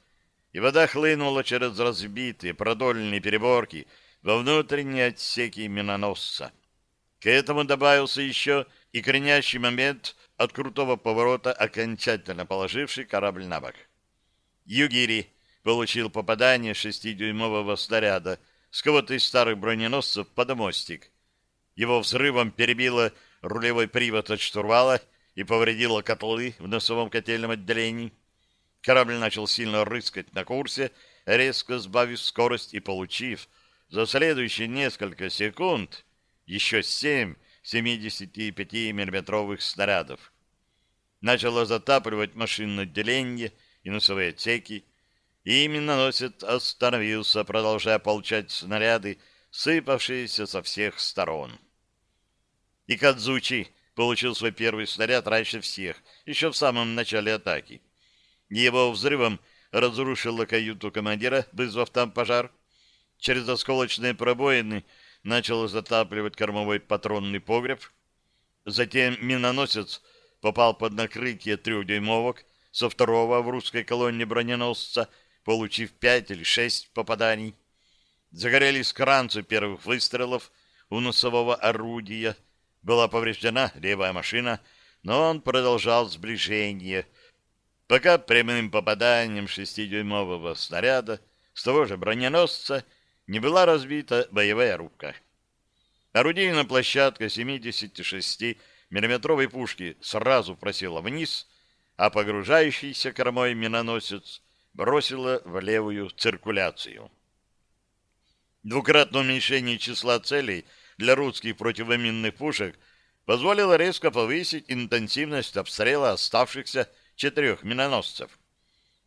и вода хлынула через разбитые продольные переборки во внутренние отсеки миноносца. К этому добавился еще и кренящий момент от крутого поворота, окончательно положивший корабль на бок. Югири получил попадание шестидюймового снаряда с кого-то из старых броненосцев под мостик. Его взрывом перебило рулевой привод от штурвала и повредило котлы в носовом котельном отделении. Корабль начал сильно рыскать на курсе, резко сбавив скорость и получив за следующие несколько секунд еще семь 75-миллиметровых снарядов. Начало затапливать машинное отделение и носовые отсеки, и миноносец остановился, продолжая получать снаряды, сыпавшиеся со всех сторон. И Кадзучи получил свой первый снаряд раньше всех, еще в самом начале атаки. Его взрывом разрушила каюту командира, вызвав там пожар. Через осколочные пробоины начал затапливать кормовой патронный погреб. Затем миноносец попал под накрытие трехдюймовок со второго в русской колонне броненосца, получив пять или шесть попаданий. Загорелись кранцы первых выстрелов у носового орудия. Была повреждена левая машина, но он продолжал сближение, пока прямым попаданием шестидюймового снаряда с того же броненосца не была разбита боевая рубка. Орудийная площадка 76 миллиметровой пушки сразу просела вниз, а погружающийся кормой миноносец бросила в левую циркуляцию. Двукратное уменьшение числа целей для русских противоминных пушек позволило резко повысить интенсивность обстрела оставшихся четырех миноносцев.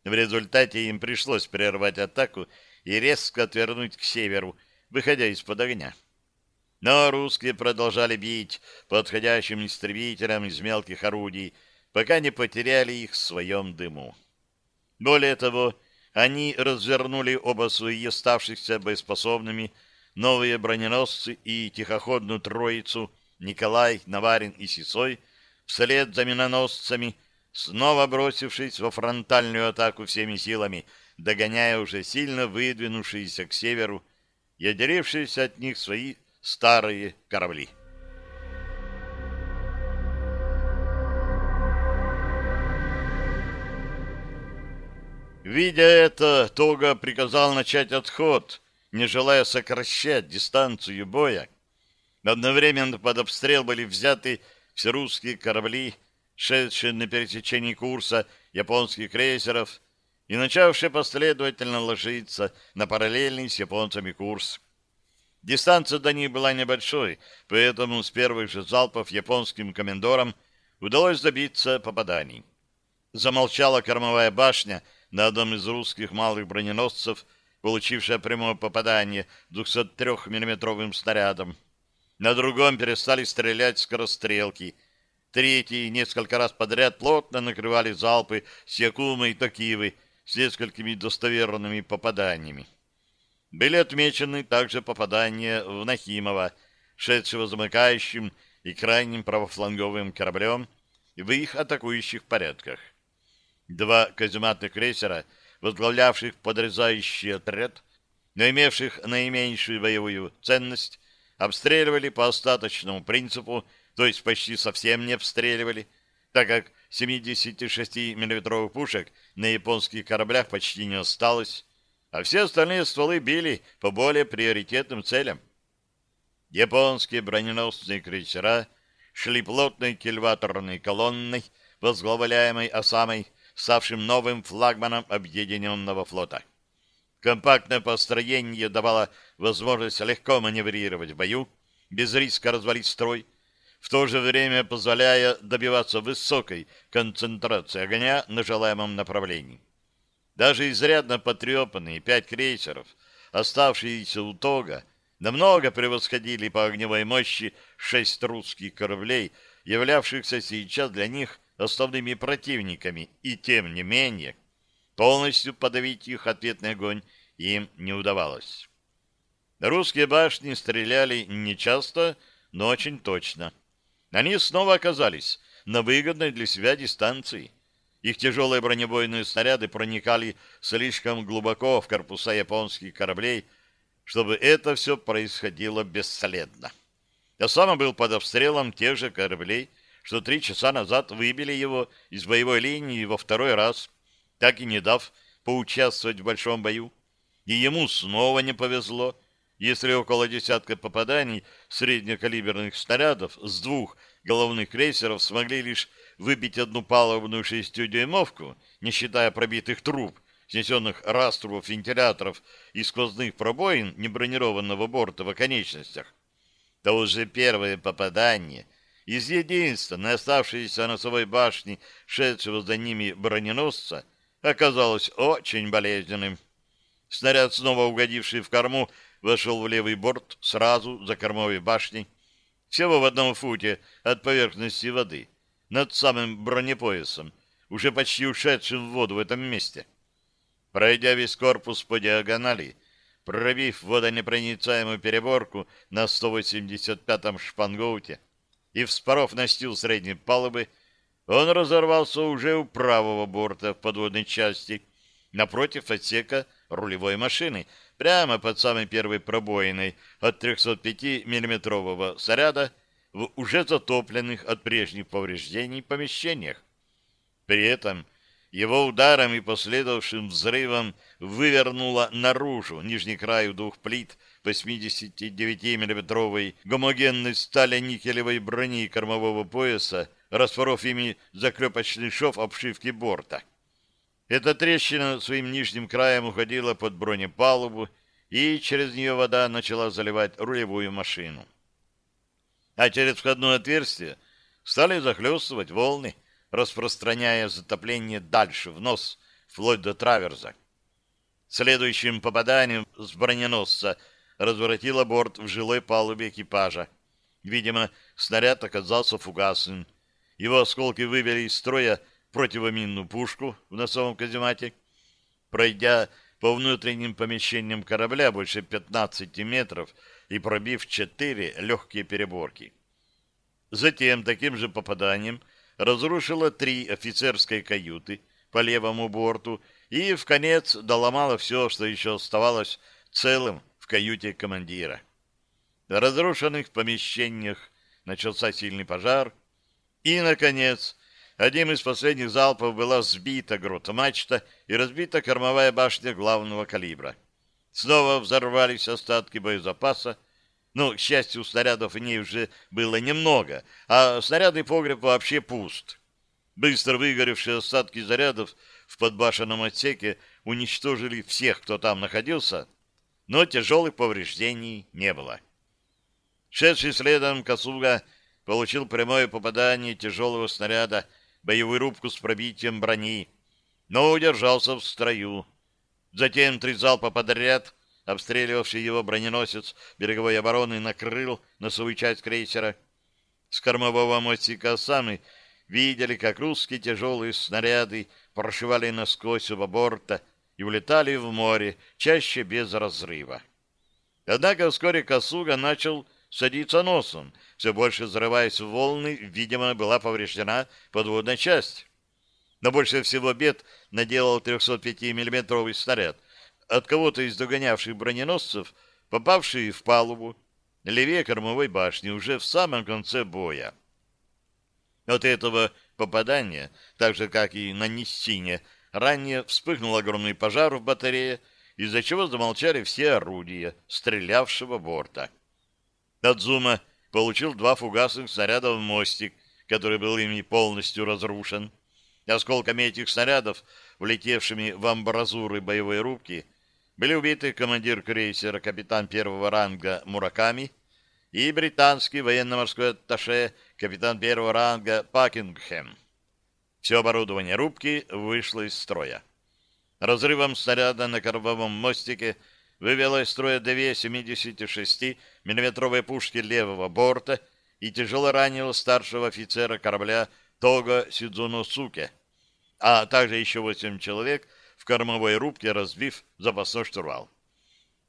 В результате им пришлось прервать атаку и резко отвернуть к северу, выходя из-под огня. Но русские продолжали бить подходящим истребителям из мелких орудий, пока не потеряли их в своем дыму. Более того, они развернули оба свои оставшихся боеспособными новые броненосцы и тихоходную троицу Николай, Наварин и Сисой вслед за миноносцами, снова бросившись во фронтальную атаку всеми силами – догоняя уже сильно выдвинувшиеся к северу и отделившиеся от них свои старые корабли. Видя это, Тога приказал начать отход, не желая сокращать дистанцию боя. Одновременно под обстрел были взяты все русские корабли, шедшие на пересечении курса японских крейсеров, и начавшие последовательно ложиться на параллельный с японцами курс. Дистанция до них была небольшой, поэтому с первых же залпов японским комендорам удалось добиться попаданий. Замолчала кормовая башня на одном из русских малых броненосцев, получившая прямое попадание 203 миллиметровым снарядом. На другом перестали стрелять скорострелки. Третий несколько раз подряд плотно накрывали залпы с и Токивы, с несколькими достоверными попаданиями. Были отмечены также попадания в Нахимова, шедшего замыкающим и крайним правофланговым кораблем в их атакующих порядках. Два казематных крейсера, возглавлявших подрезающий отряд, но имевших наименьшую боевую ценность, обстреливали по остаточному принципу, то есть почти совсем не обстреливали, так как 76 миллиметровых пушек на японских кораблях почти не осталось, а все остальные стволы били по более приоритетным целям. Японские броненосные крейсера шли плотной кильваторной колонной, возглавляемой Осамой, ставшим новым флагманом объединенного флота. Компактное построение давало возможность легко маневрировать в бою, без риска развалить строй, в то же время позволяя добиваться высокой концентрации огня на желаемом направлении. Даже изрядно потрепанные пять крейсеров, оставшиеся у Тога, намного превосходили по огневой мощи шесть русских кораблей, являвшихся сейчас для них основными противниками, и тем не менее полностью подавить их ответный огонь им не удавалось. Русские башни стреляли нечасто, но очень точно – они снова оказались на выгодной для себя дистанции. Их тяжелые бронебойные снаряды проникали слишком глубоко в корпуса японских кораблей, чтобы это все происходило бесследно. Я сам был под обстрелом тех же кораблей, что три часа назад выбили его из боевой линии во второй раз, так и не дав поучаствовать в большом бою. И ему снова не повезло. если около десятка попаданий среднекалиберных снарядов с двух головных крейсеров смогли лишь выбить одну палубную шестидюймовку, не считая пробитых труб, снесенных раструбов, вентиляторов и сквозных пробоин небронированного борта в оконечностях, то уже первое попадание из единственной оставшейся носовой башни, шедшего за ними броненосца, оказалось очень болезненным. Снаряд, снова угодивший в корму, вошел в левый борт сразу за кормовой башней, всего в одном футе от поверхности воды, над самым бронепоясом, уже почти ушедшим в воду в этом месте. Пройдя весь корпус по диагонали, пробив водонепроницаемую переборку на 185-м шпангоуте и вспоров настил средней палубы, он разорвался уже у правого борта в подводной части, напротив отсека рулевой машины, прямо под самой первой пробоиной от 305 миллиметрового снаряда в уже затопленных от прежних повреждений помещениях. При этом его ударом и последовавшим взрывом вывернуло наружу нижний край двух плит 89-миллиметровой гомогенной стали никелевой брони кормового пояса, распоров ими заклепочный шов обшивки борта. Эта трещина своим нижним краем уходила под бронепалубу, и через нее вода начала заливать рулевую машину. А через входное отверстие стали захлестывать волны, распространяя затопление дальше, в нос, вплоть до траверза. Следующим попаданием с броненосца разворотило борт в жилой палубе экипажа. Видимо, снаряд оказался фугасным. Его осколки вывели из строя противоминную пушку в носовом каземате. Пройдя по внутренним помещениям корабля больше 15 метров и пробив четыре легкие переборки. Затем таким же попаданием разрушила три офицерские каюты по левому борту и, в конец, доломала все, что еще оставалось целым в каюте командира. В разрушенных помещениях начался сильный пожар, и, наконец, Одним из последних залпов была сбита грот-мачта и разбита кормовая башня главного калибра. Снова взорвались остатки боезапаса, но, к счастью, снарядов в ней уже было немного, а снарядный погреб вообще пуст. Быстро выгоревшие остатки зарядов в подбашенном отсеке уничтожили всех, кто там находился, но тяжелых повреждений не было. Шедший следом Косуга получил прямое попадание тяжелого снаряда боевую рубку с пробитием брони, но удержался в строю. Затем три залпа подряд, обстреливавший его броненосец береговой обороны, накрыл носовую часть крейсера. С кормового мостика сами видели, как русские тяжелые снаряды прошивали насквозь оба борта и улетали в море, чаще без разрыва. Однако вскоре Косуга начал садиться носом. Все больше взрываясь в волны, видимо, была повреждена подводная часть. Но больше всего бед наделал 305 миллиметровый снаряд от кого-то из догонявших броненосцев, попавший в палубу, левее кормовой башни, уже в самом конце боя. От этого попадания, так же, как и на Ниссине, ранее вспыхнул огромный пожар в батарее, из-за чего замолчали все орудия стрелявшего борта. Адзума получил два фугасных снаряда в мостик, который был ими полностью разрушен. Осколками этих снарядов, влетевшими в амбразуры боевой рубки, были убиты командир крейсера капитан первого ранга Мураками и британский военно-морской атташе капитан первого ранга Пакингхэм. Все оборудование рубки вышло из строя. Разрывом снаряда на кормовом мостике – вывела из строя две 76 миллиметровые пушки левого борта и тяжело ранила старшего офицера корабля Тога Сидзуносуке, а также еще восемь человек в кормовой рубке, разбив запасной штурвал.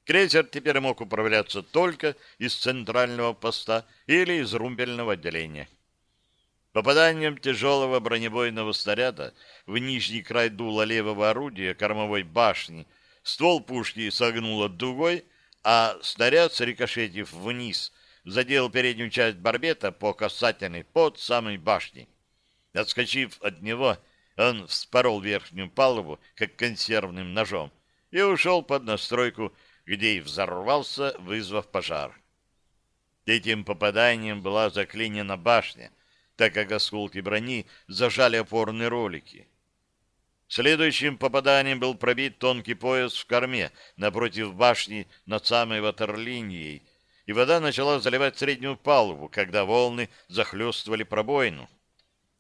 Крейсер теперь мог управляться только из центрального поста или из румпельного отделения. Попаданием тяжелого бронебойного снаряда в нижний край дула левого орудия кормовой башни Ствол пушки согнуло дугой, а снаряд, срикошетив вниз, задел переднюю часть барбета по касательной под самой башней. Отскочив от него, он вспорол верхнюю палубу, как консервным ножом, и ушел под настройку где и взорвался, вызвав пожар. Этим попаданием была заклинена башня, так как осколки брони зажали опорные ролики. Следующим попаданием был пробит тонкий пояс в корме напротив башни над самой ватерлинией, и вода начала заливать среднюю палубу, когда волны захлестывали пробоину.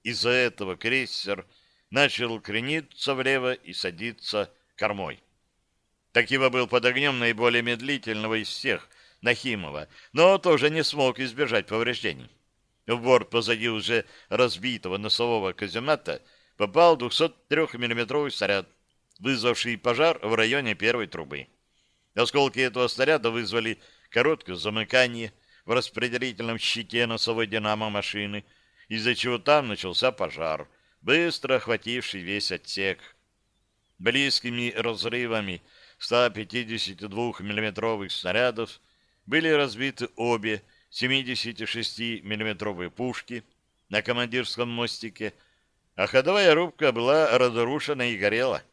Из-за этого крейсер начал крениться влево и садиться кормой. Такива был под огнем наиболее медлительного из всех, Нахимова, но тоже не смог избежать повреждений. В борт позади уже разбитого носового каземата попал 203 миллиметровый снаряд, вызвавший пожар в районе первой трубы. Осколки этого снаряда вызвали короткое замыкание в распределительном щите носовой динамо машины, из-за чего там начался пожар, быстро охвативший весь отсек. Близкими разрывами 152 миллиметровых снарядов были разбиты обе 76 миллиметровые пушки на командирском мостике, а ходовая рубка была разрушена и горела.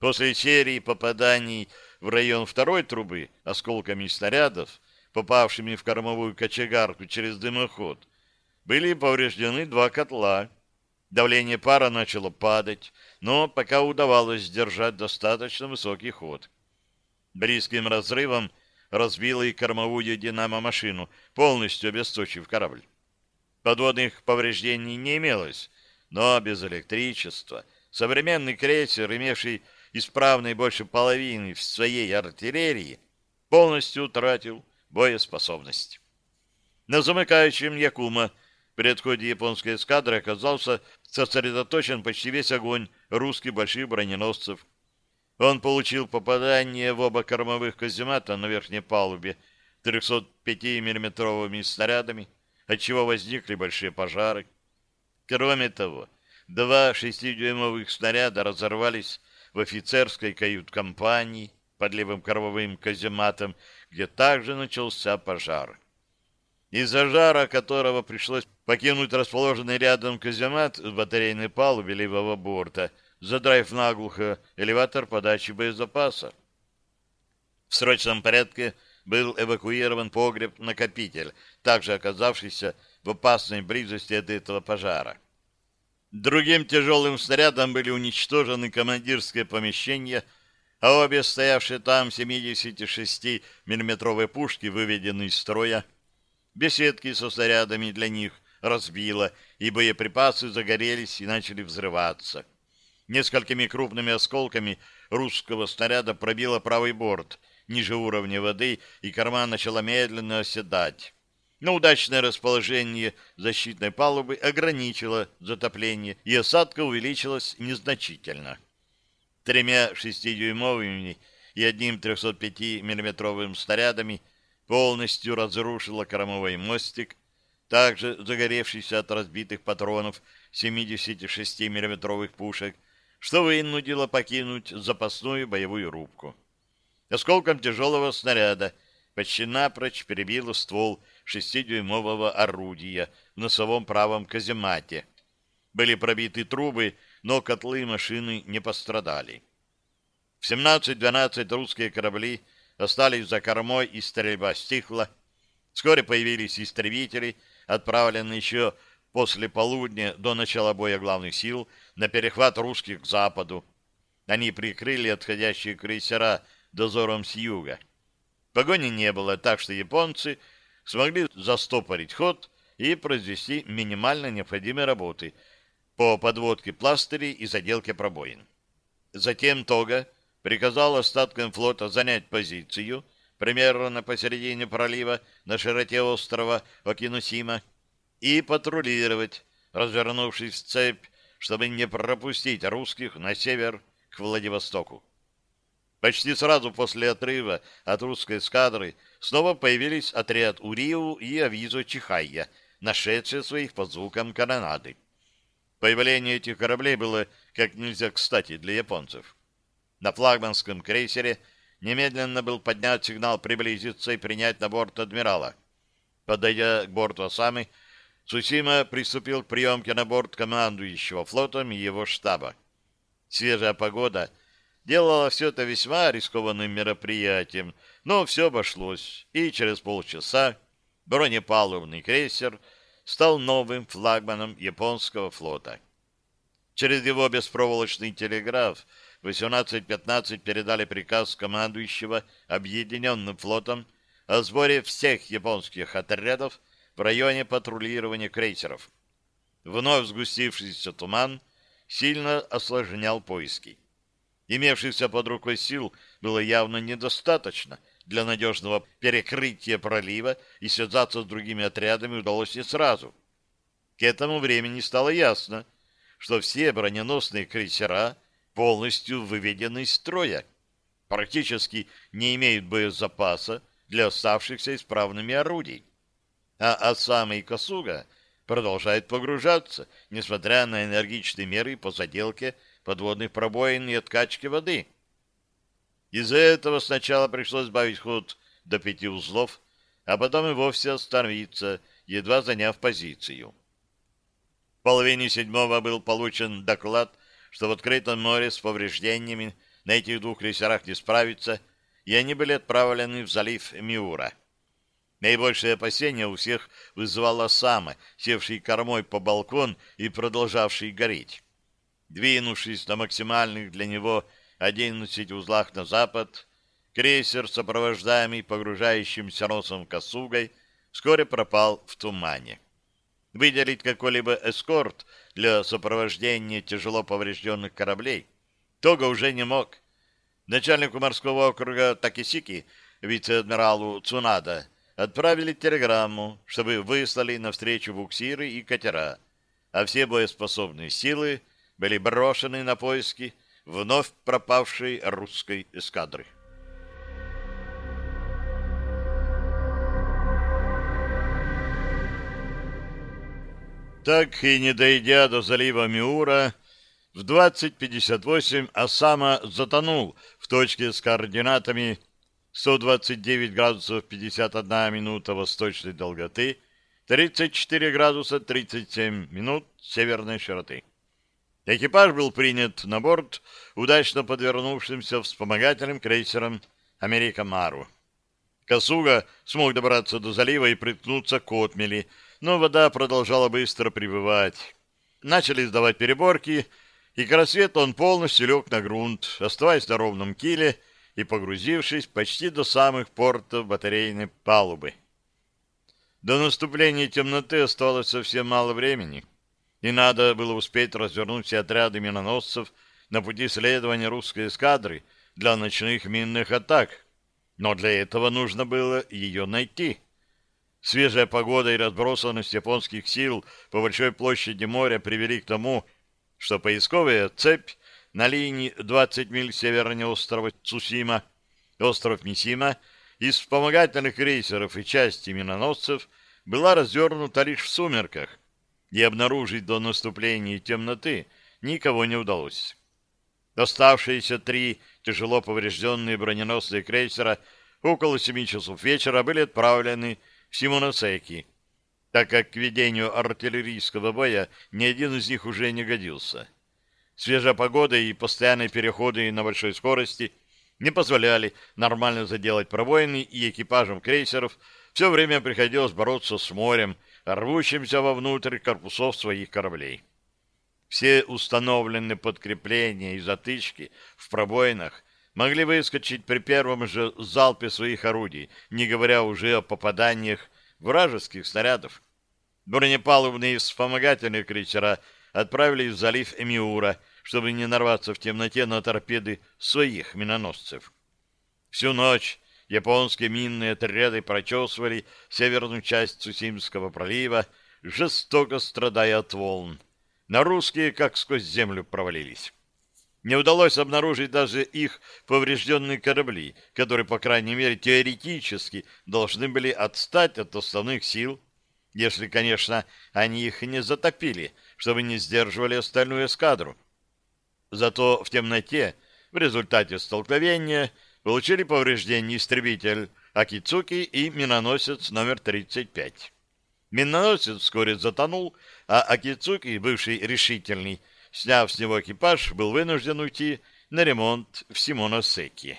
После серии попаданий в район второй трубы осколками снарядов, попавшими в кормовую кочегарку через дымоход, были повреждены два котла. Давление пара начало падать, но пока удавалось держать достаточно высокий ход. Близким разрывом разбило и кормовую динамо-машину, полностью обесточив корабль. Подводных повреждений не имелось, но без электричества современный крейсер, имевший исправной больше половины в своей артиллерии, полностью утратил боеспособность. На замыкающем Якума при отходе японской эскадры оказался сосредоточен почти весь огонь русских больших броненосцев. Он получил попадание в оба кормовых каземата на верхней палубе 305 миллиметровыми снарядами, отчего возникли большие пожары. Кроме того, два шестидюймовых снаряда разорвались в офицерской кают-компании под левым кормовым казематом, где также начался пожар. Из-за жара которого пришлось покинуть расположенный рядом каземат с батарейной палубе левого борта, задраив наглухо элеватор подачи боезапаса. В срочном порядке был эвакуирован погреб-накопитель, также оказавшийся в опасной близости от этого пожара. Другим тяжелым снарядом были уничтожены командирские помещения, а обе стоявшие там 76 миллиметровые пушки выведены из строя. Беседки со снарядами для них разбило, и боеприпасы загорелись и начали взрываться. Несколькими крупными осколками русского снаряда пробило правый борт ниже уровня воды, и корма начала медленно оседать но удачное расположение защитной палубы ограничило затопление, и осадка увеличилась незначительно. Тремя шестидюймовыми и одним 305 миллиметровым снарядами полностью разрушила кормовой мостик, также загоревшийся от разбитых патронов 76 миллиметровых пушек, что вынудило покинуть запасную боевую рубку. Осколком тяжелого снаряда почти напрочь перебило ствол шестидюймового орудия в носовом правом каземате. Были пробиты трубы, но котлы машины не пострадали. В 17-12 русские корабли остались за кормой, и стрельба стихла. Вскоре появились истребители, отправленные еще после полудня до начала боя главных сил на перехват русских к западу. Они прикрыли отходящие крейсера дозором с юга. Погони не было, так что японцы смогли застопорить ход и произвести минимально необходимые работы по подводке пластырей и заделке пробоин. Затем Тога приказал остаткам флота занять позицию примерно посередине пролива на широте острова Окинусима и патрулировать, развернувшись в цепь, чтобы не пропустить русских на север к Владивостоку. Почти сразу после отрыва от русской эскадры снова появились отряд Уриу и Авизо Чихайя, нашедшие своих под звуком канонады. Появление этих кораблей было как нельзя кстати для японцев. На флагманском крейсере немедленно был поднят сигнал приблизиться и принять на борт адмирала. Подойдя к борту Осамы, Цусима приступил к приемке на борт командующего флотом и его штаба. Свежая погода — делала все это весьма рискованным мероприятием, но все обошлось, и через полчаса бронепалубный крейсер стал новым флагманом японского флота. Через его беспроволочный телеграф в 18.15 передали приказ командующего Объединенным флотом о сборе всех японских отрядов в районе патрулирования крейсеров. Вновь сгустившийся туман сильно осложнял поиски. Имевшихся под рукой сил было явно недостаточно для надежного перекрытия пролива, и связаться с другими отрядами удалось не сразу. К этому времени стало ясно, что все броненосные крейсера полностью выведены из строя, практически не имеют боезапаса для оставшихся исправными орудий. А Осама и Косуга продолжает погружаться, несмотря на энергичные меры по заделке подводных пробоин и откачке воды. Из-за этого сначала пришлось сбавить ход до пяти узлов, а потом и вовсе остановиться, едва заняв позицию. В половине седьмого был получен доклад, что в открытом море с повреждениями на этих двух крейсерах не справиться, и они были отправлены в залив Миура. Наибольшее опасение у всех вызывало Сама, севший кормой по балкон и продолжавший гореть. Двинувшись на максимальных для него 11 узлах на запад, крейсер, сопровождаемый погружающимся носом косугой, вскоре пропал в тумане. Выделить какой-либо эскорт для сопровождения тяжело поврежденных кораблей Тога уже не мог. Начальнику морского округа Такисики, вице-адмиралу Цунада, отправили телеграмму, чтобы выслали навстречу буксиры и катера, а все боеспособные силы были брошены на поиски вновь пропавшей русской эскадры. Так и не дойдя до залива Миура, в 20.58 Осама затонул в точке с координатами 129 градусов 51 минута восточной долготы, 34 градуса 37 минут северной широты. Экипаж был принят на борт удачно подвернувшимся вспомогательным крейсером «Америка Мару». Косуга смог добраться до залива и приткнуться к отмели, но вода продолжала быстро прибывать. Начали сдавать переборки, и к рассвету он полностью лег на грунт, оставаясь на ровном киле и погрузившись почти до самых портов батарейной палубы. До наступления темноты оставалось совсем мало времени, и надо было успеть развернуть все отряды миноносцев на пути следования русской эскадры для ночных минных атак. Но для этого нужно было ее найти. Свежая погода и разбросанность японских сил по большой площади моря привели к тому, что поисковая цепь на линии 20 миль севернее острова Цусима, остров Мисима, из вспомогательных крейсеров и части миноносцев была развернута лишь в сумерках, и обнаружить до наступления темноты никого не удалось. Оставшиеся три тяжело поврежденные броненосные крейсера около семи часов вечера были отправлены в Симоносеки, так как к ведению артиллерийского боя ни один из них уже не годился. Свежая погода и постоянные переходы на большой скорости не позволяли нормально заделать пробоины, и экипажам крейсеров все время приходилось бороться с морем, рвущимся вовнутрь корпусов своих кораблей. Все установленные подкрепления и затычки в пробоинах могли выскочить при первом же залпе своих орудий, не говоря уже о попаданиях вражеских снарядов. Бронепалубные вспомогательные крейсера отправились в залив Эмиура, чтобы не нарваться в темноте на торпеды своих миноносцев. Всю ночь японские минные отряды прочесывали северную часть Цусимского пролива, жестоко страдая от волн. На русские как сквозь землю провалились. Не удалось обнаружить даже их поврежденные корабли, которые, по крайней мере, теоретически должны были отстать от основных сил, если, конечно, они их не затопили, чтобы не сдерживали остальную эскадру. Зато в темноте, в результате столкновения, получили повреждения истребитель Акицуки и миноносец номер 35. Миноносец вскоре затонул, а Акицуки, бывший решительный, сняв с него экипаж, был вынужден уйти на ремонт в Симоносеки.